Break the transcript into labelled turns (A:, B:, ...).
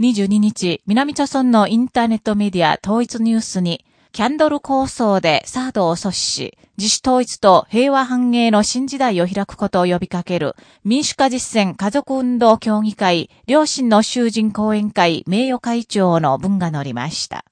A: 22日、南朝村のインターネットメディア統一ニュースに、キャンドル構想でサードを阻止し、自主統一と平和繁栄の新時代を開くことを呼びかける、民主化実践家族運動協議会、両親の囚人講演会名誉会長の文が載りました。